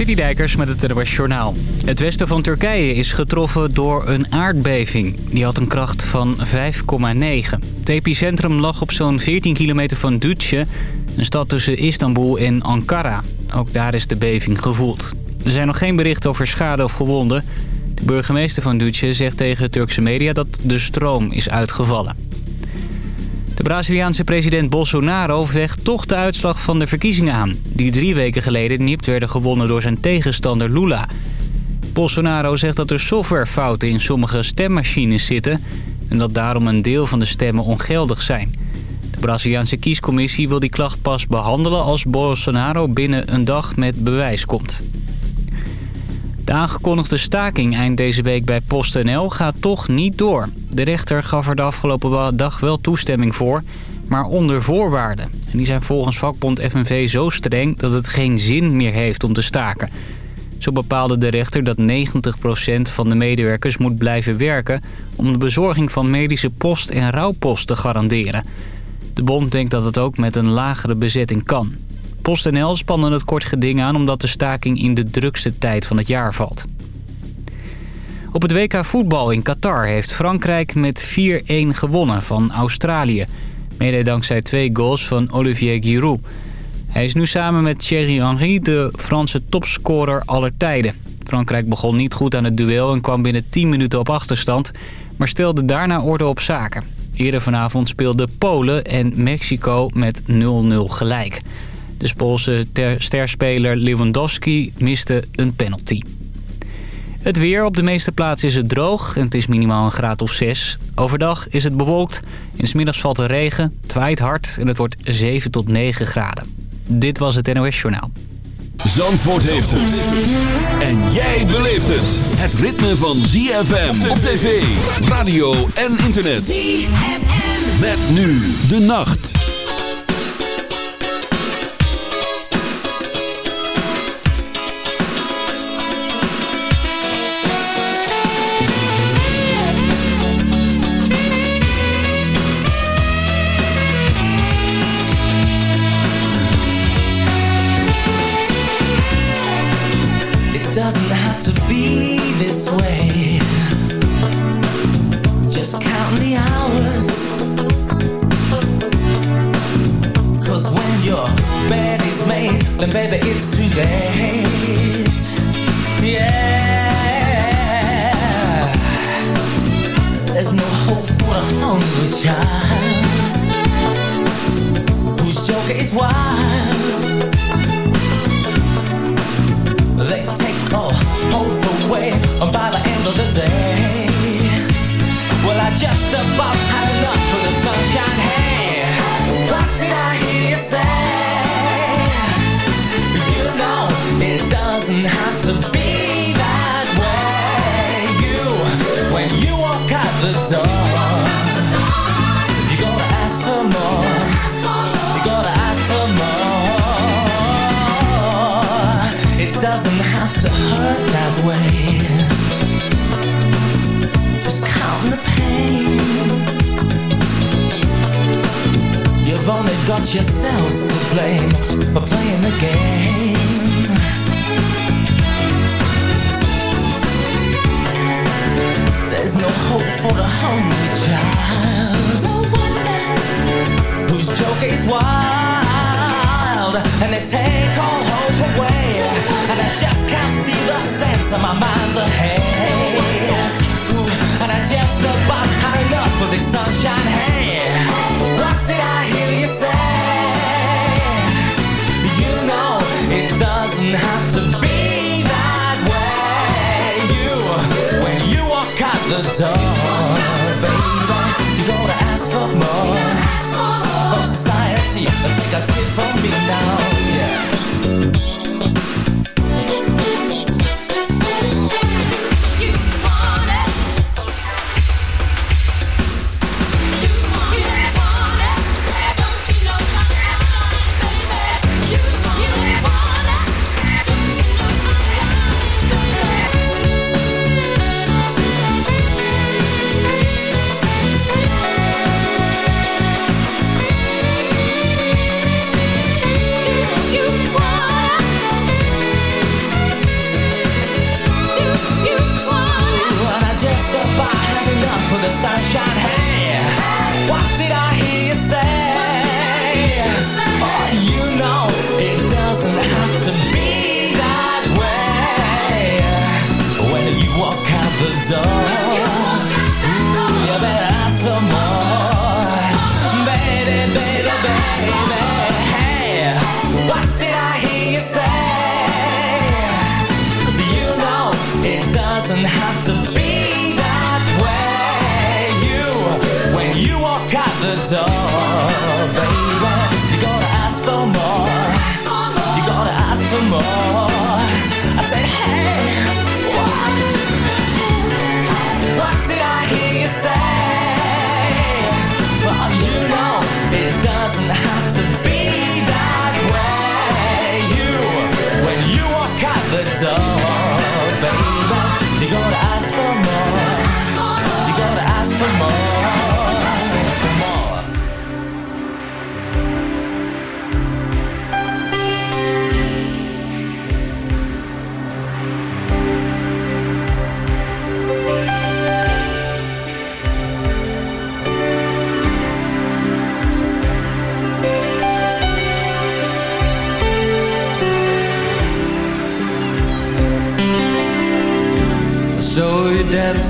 Citydijkers met het NOS Journaal. Het westen van Turkije is getroffen door een aardbeving. Die had een kracht van 5,9. Het epicentrum lag op zo'n 14 kilometer van Düzce, een stad tussen Istanbul en Ankara. Ook daar is de beving gevoeld. Er zijn nog geen berichten over schade of gewonden. De burgemeester van Düzce zegt tegen Turkse media dat de stroom is uitgevallen. De Braziliaanse president Bolsonaro vecht toch de uitslag van de verkiezingen aan... die drie weken geleden nipt werden gewonnen door zijn tegenstander Lula. Bolsonaro zegt dat er softwarefouten in sommige stemmachines zitten... en dat daarom een deel van de stemmen ongeldig zijn. De Braziliaanse kiescommissie wil die klacht pas behandelen... als Bolsonaro binnen een dag met bewijs komt. De aangekondigde staking eind deze week bij PostNL gaat toch niet door. De rechter gaf er de afgelopen dag wel toestemming voor, maar onder voorwaarden. En die zijn volgens vakbond FNV zo streng dat het geen zin meer heeft om te staken. Zo bepaalde de rechter dat 90% van de medewerkers moet blijven werken... om de bezorging van medische post en rouwpost te garanderen. De bond denkt dat het ook met een lagere bezetting kan. PostNL spannen het kort geding aan omdat de staking in de drukste tijd van het jaar valt. Op het WK voetbal in Qatar heeft Frankrijk met 4-1 gewonnen van Australië. Mede dankzij twee goals van Olivier Giroud. Hij is nu samen met Thierry Henry de Franse topscorer aller tijden. Frankrijk begon niet goed aan het duel en kwam binnen 10 minuten op achterstand... maar stelde daarna orde op zaken. Eerder vanavond speelden Polen en Mexico met 0-0 gelijk. De Poolse sterspeler Lewandowski miste een penalty. Het weer. Op de meeste plaatsen is het droog en het is minimaal een graad of 6. Overdag is het bewolkt. In de middags valt er regen, het waait hard en het wordt 7 tot 9 graden. Dit was het NOS Journaal. Zandvoort heeft het. En jij beleeft het. Het ritme van ZFM op tv, radio en internet. ZFM. Met nu de nacht. Now. door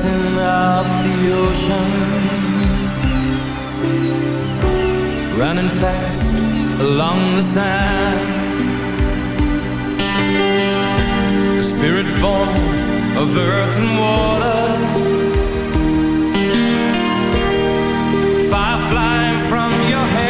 dancing up the ocean. Running fast along the sand. A spirit born of earth and water. Fire flying from your head.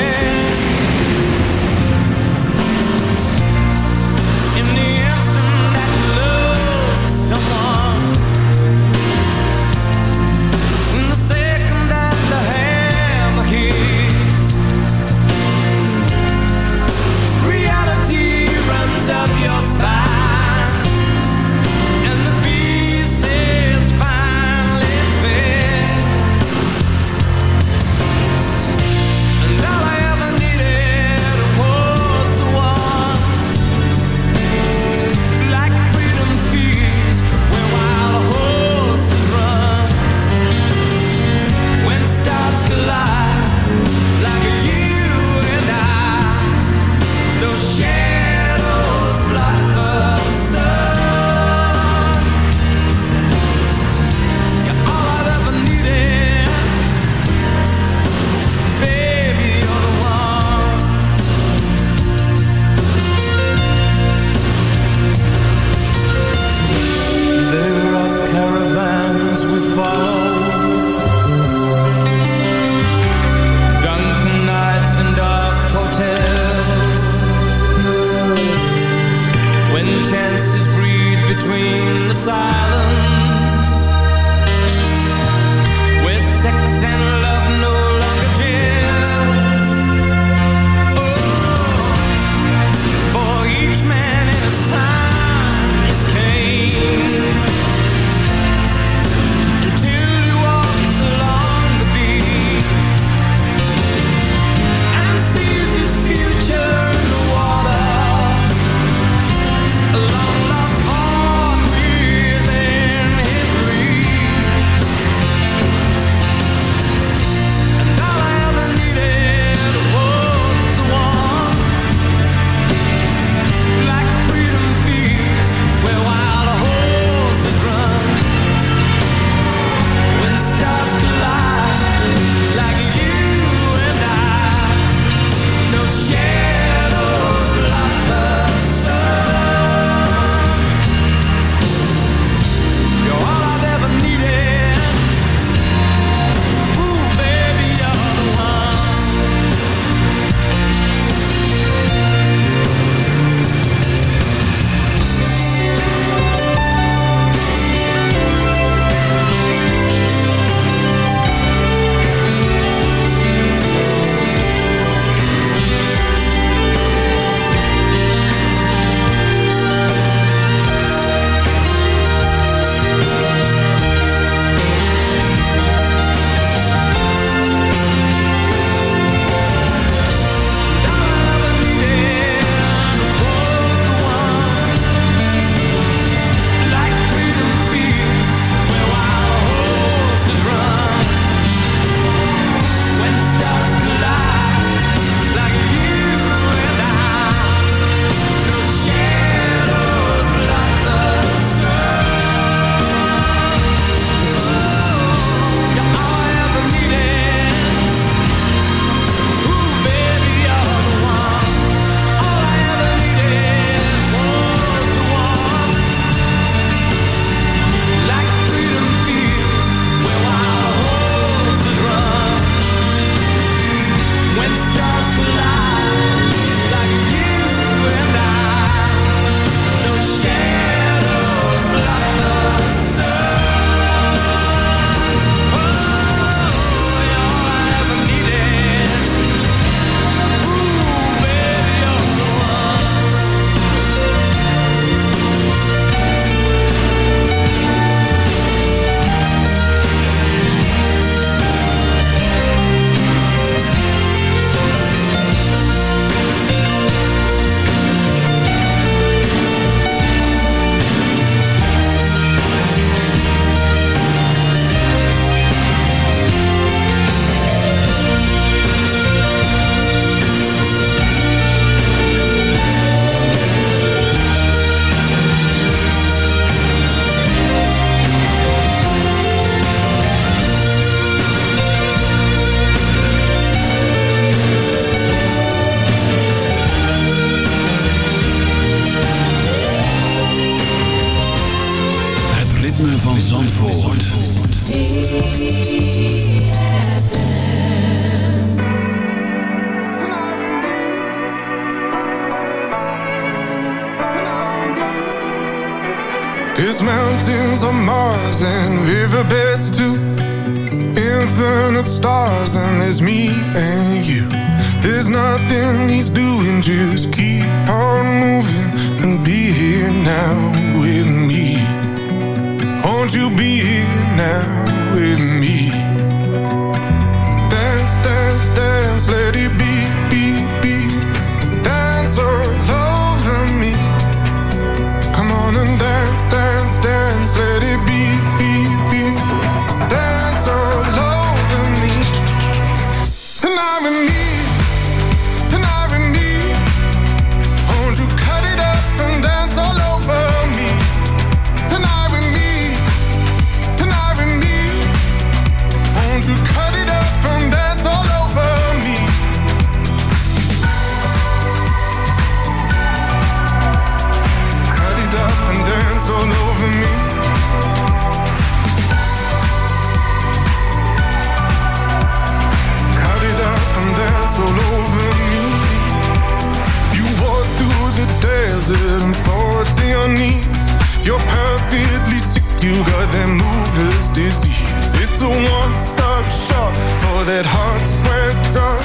You got that mover's disease. It's a one-stop shop for that hot sweater.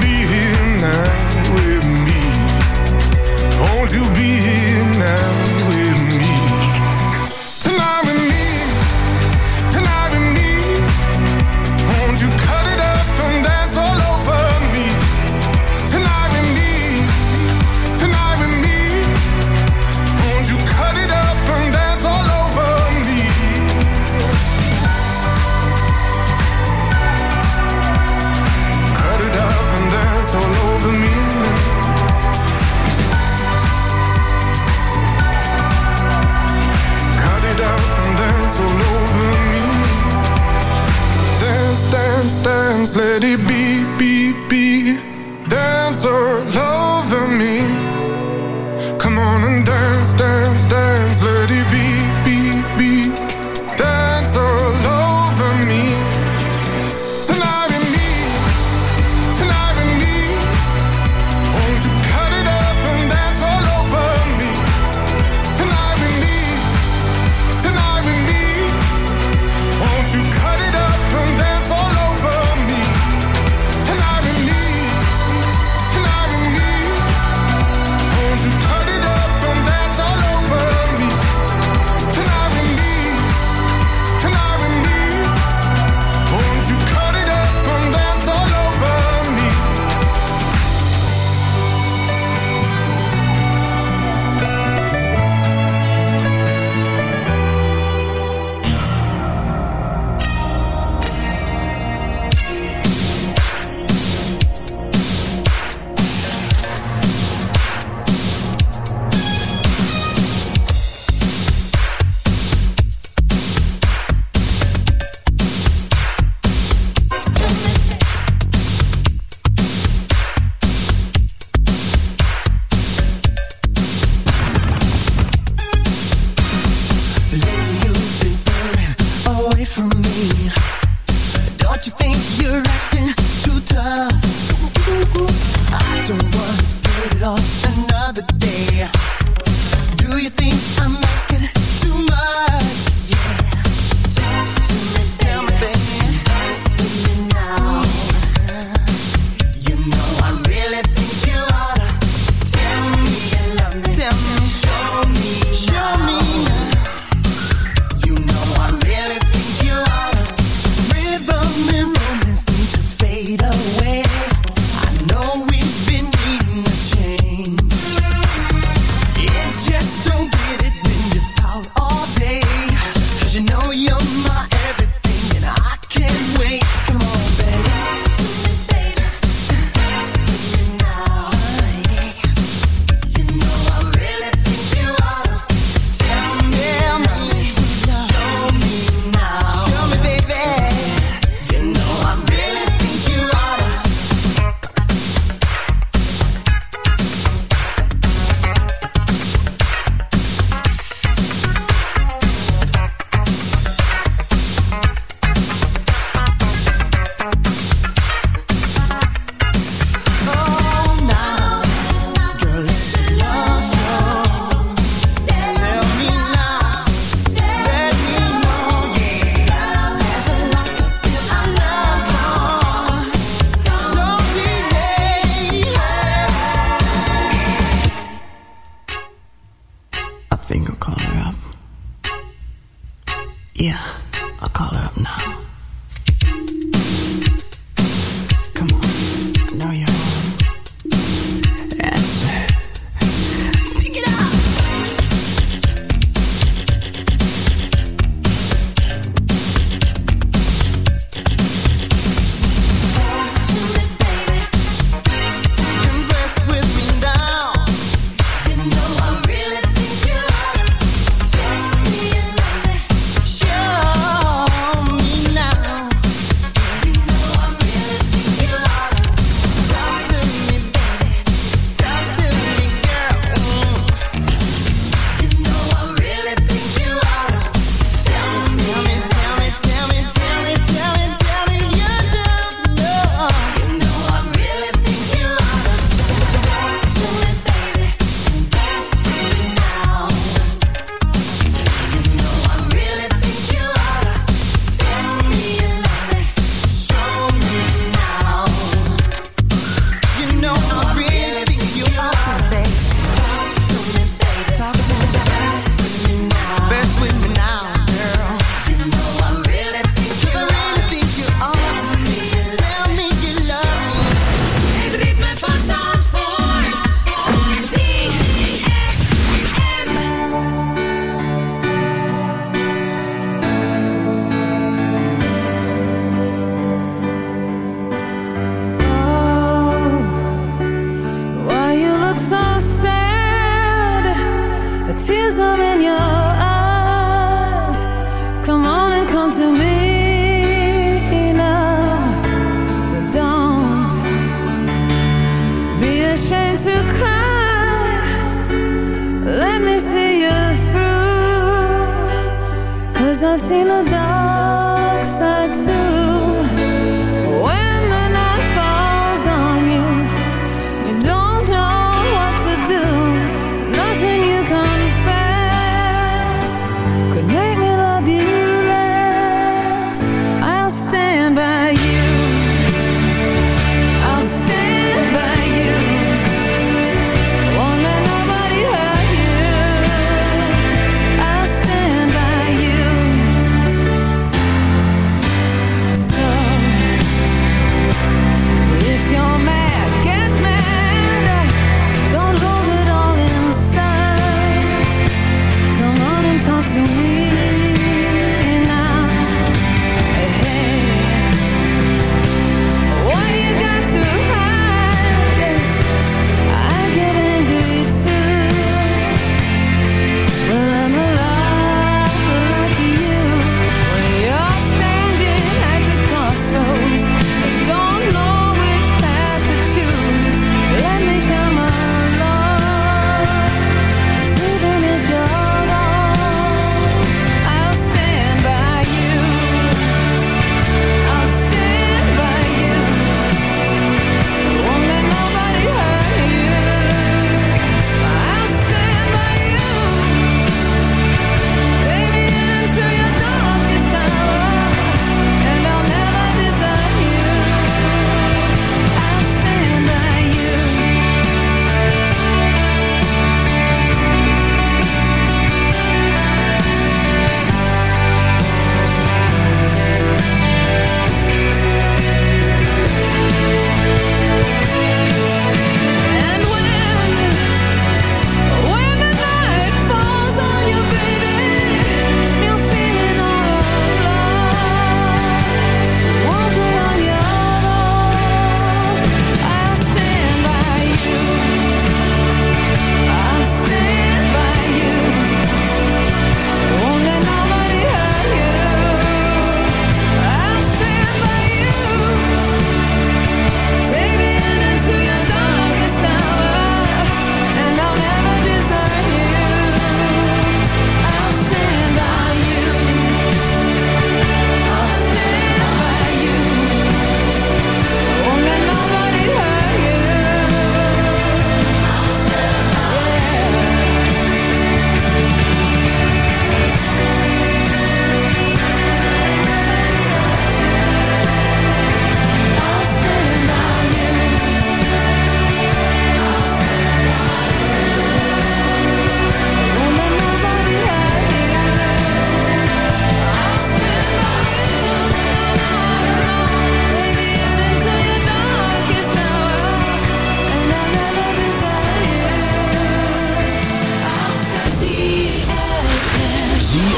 Be here now with me. Won't you be here now?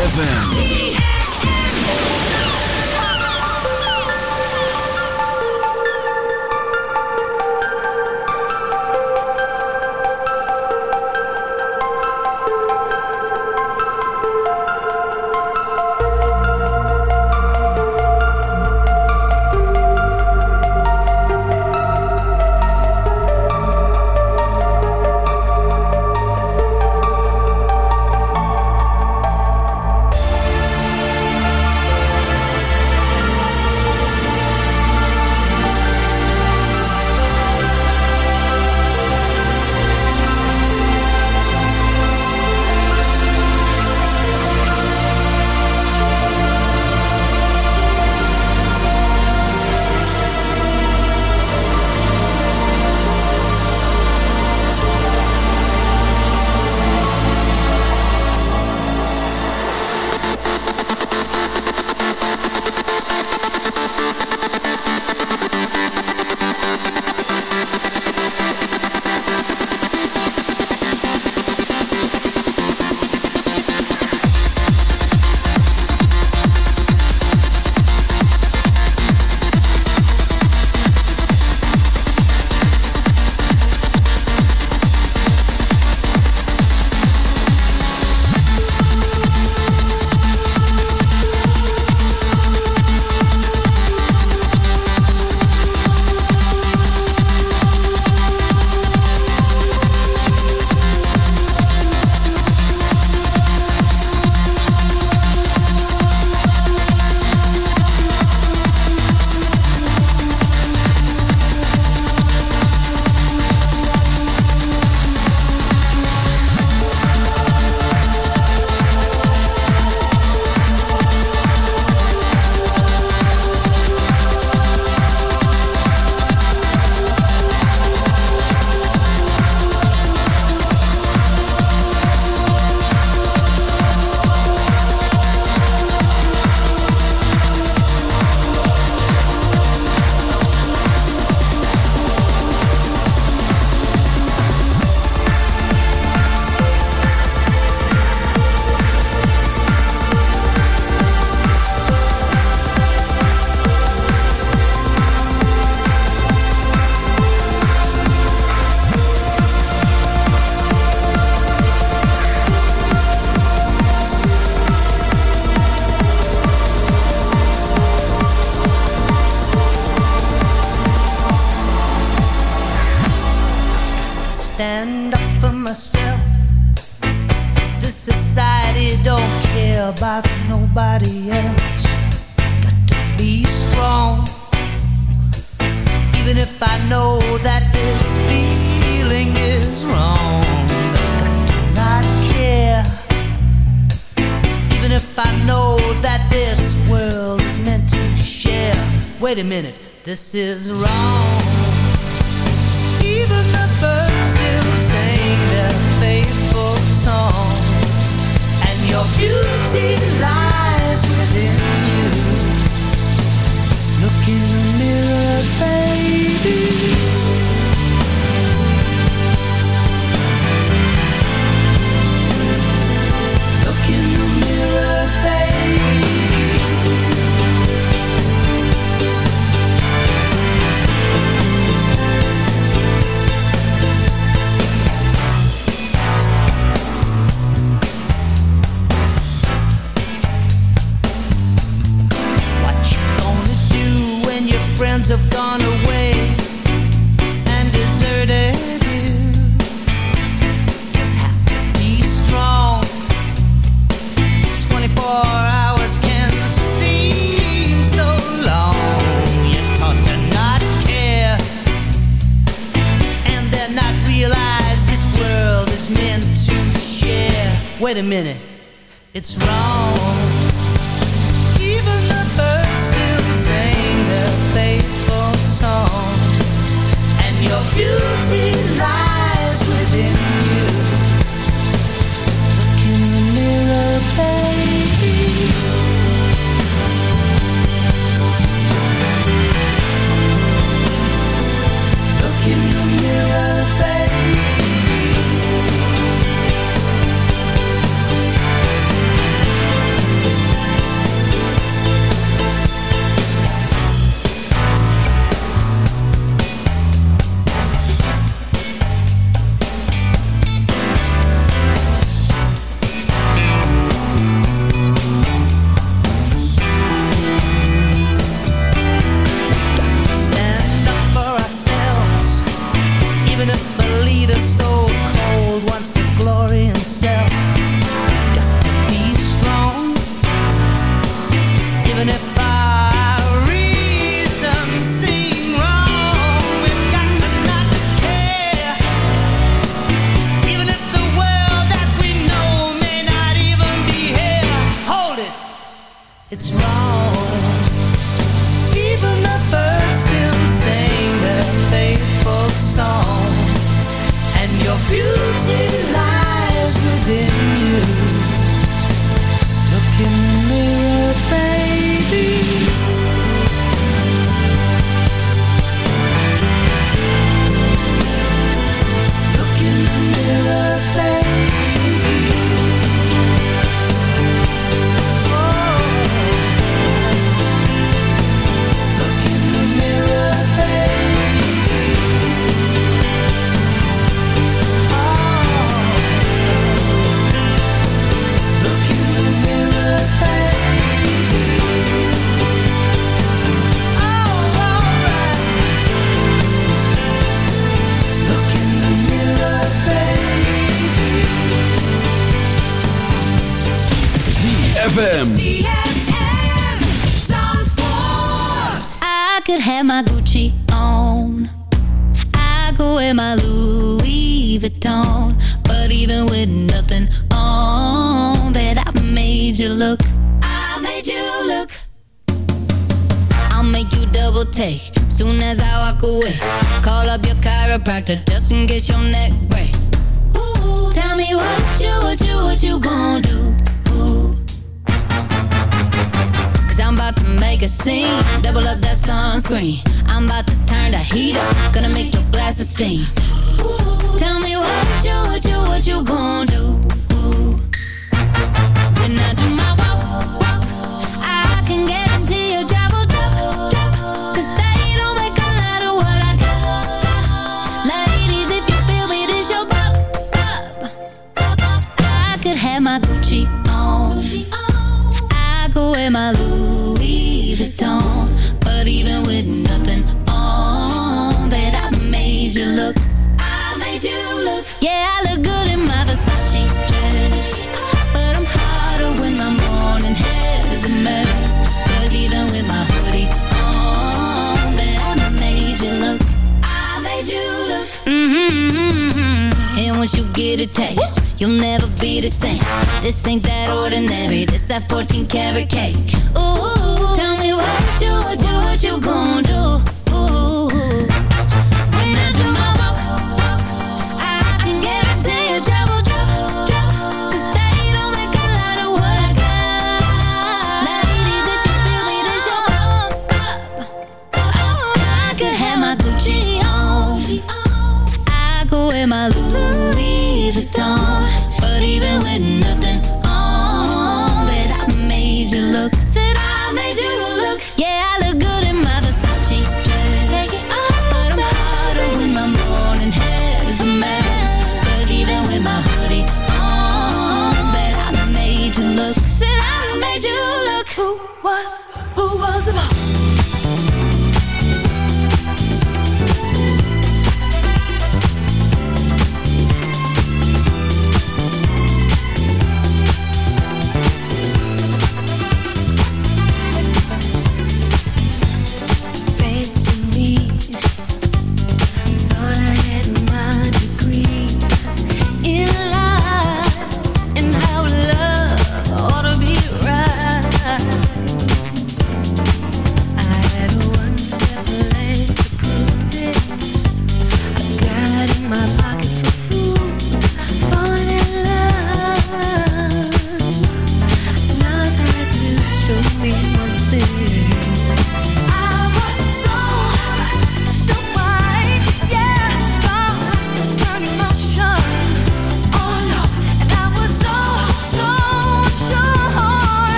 ZFM.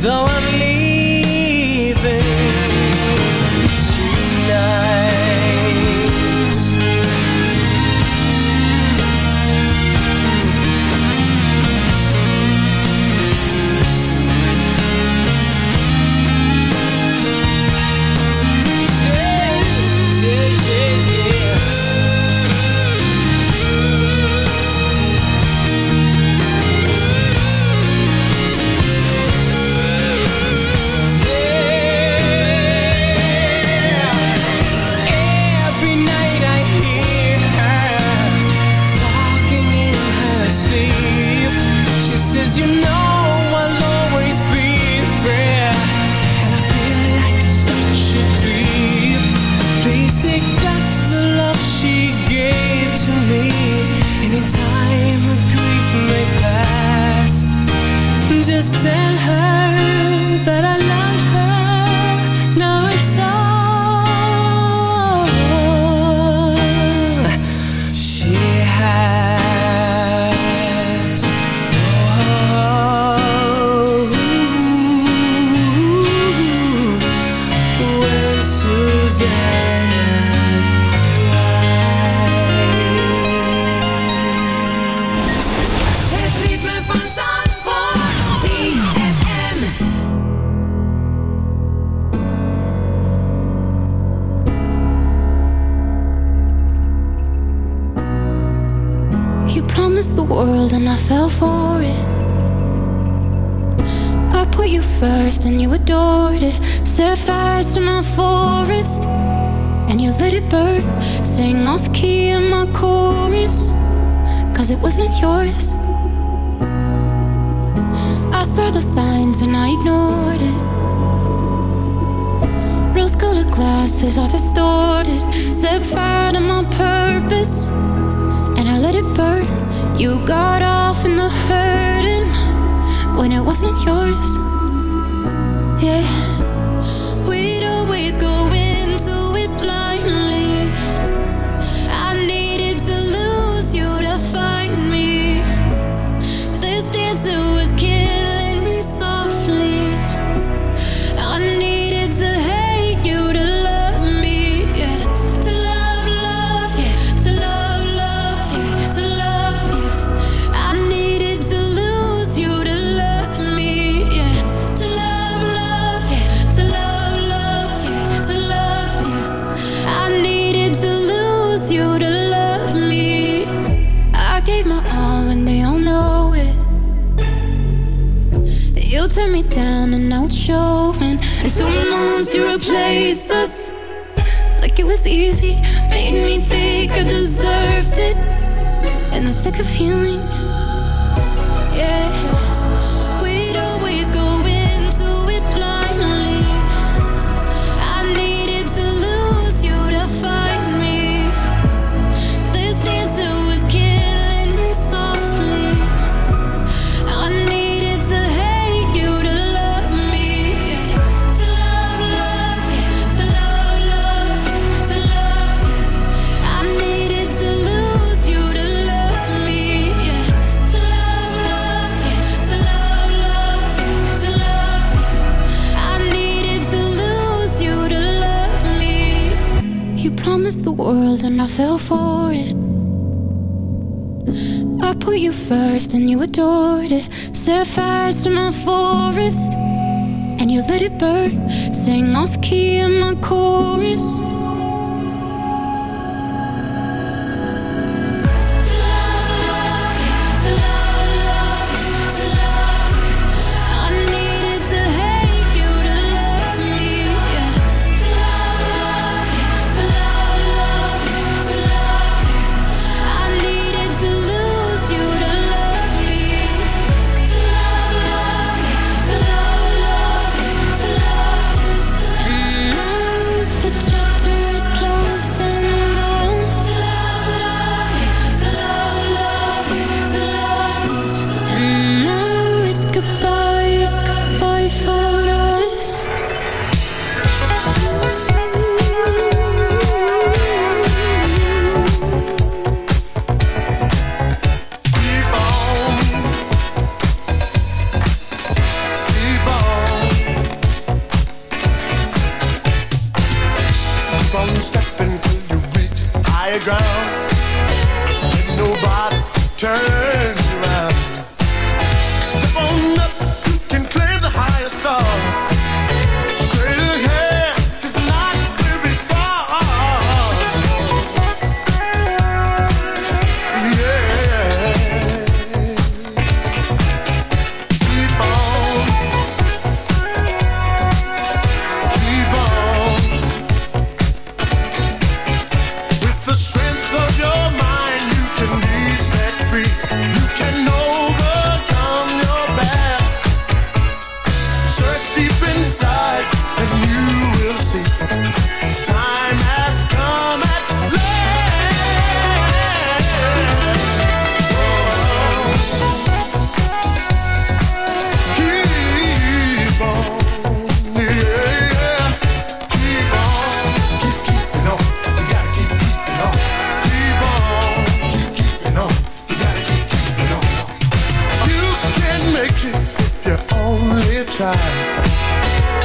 Though I'm Voices are distorted, set fire to my purpose, and I let it burn. You got off in the hurting when it wasn't yours. Yeah. Of you. lost my forest And you let it burn. Sing off key in my chorus.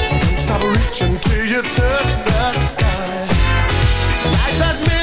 Don't stop reaching till you touch the sky. Life has been